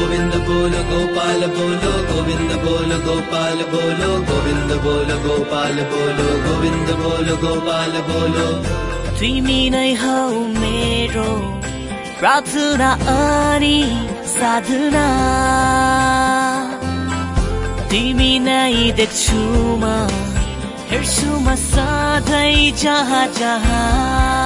गोविन्द बोल गोपाल बोलो गोविन्द बोल गोपाल बोलो गोविन्द बोल गोपाल बोलो गोविन्द बोल गोपाल बोलो तिमी नै हौ मेरो प्रार्थना अनि साधना तिमी नै देख्छु म हेर्छु म सधैँ जहाँ जहाँ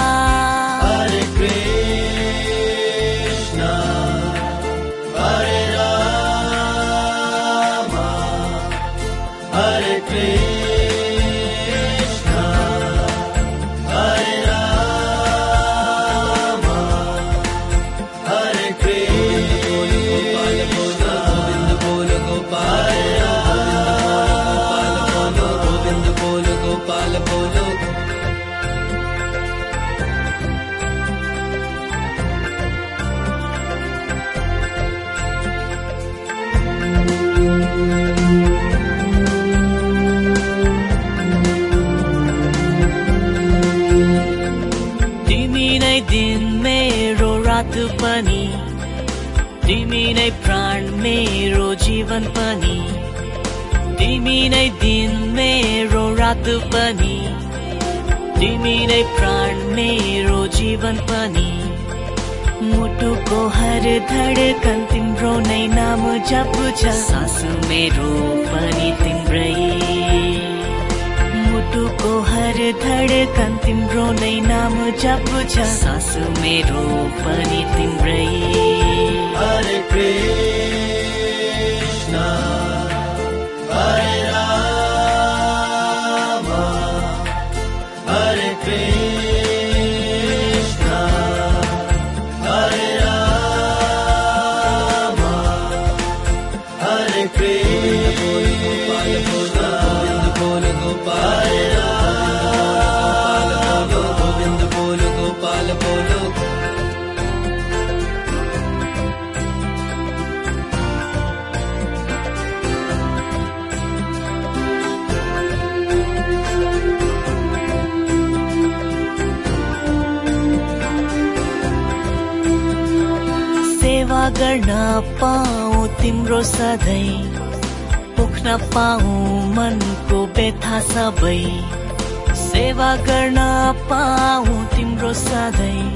नै दिन मेरो रात पनि। तिमी नै प्राण मेरो जीवन पनि। तिमी नै दिन मेरो रात पनि। तिमी नै प्राण मेरो जीवन पनि। मुटुको हर धडकन तिम्रो नै नाम जप्छ सास मेरो पनि धडकन तिम्रो नै नाम जप्छ सास मेरो पनि तिम्रै। हरे कृष्ण हरे राम हरे कृष्ण हरे राम हरे कृष्ण गर्न पाऊ तिम्रो सधैँ। पोख्न पाऊ मनको व्यथा सबै। सेवा गर्न पाऊ तिम्रो सधैँ।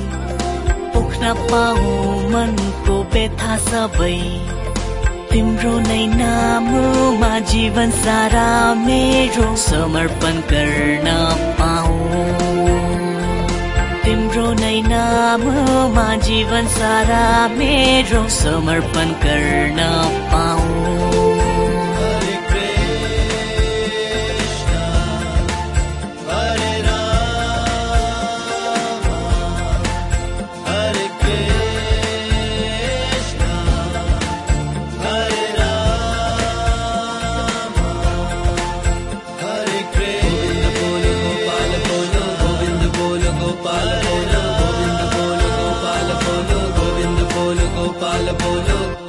पोख्न पाऊ मनको व्यथा सबै। तिम्रो नै नाममा जीवन सारा मेरो। समर्पण गर्न पाऊ। नाममा जीवन सारा मेरो समर्पण गर्न গোপাল বলো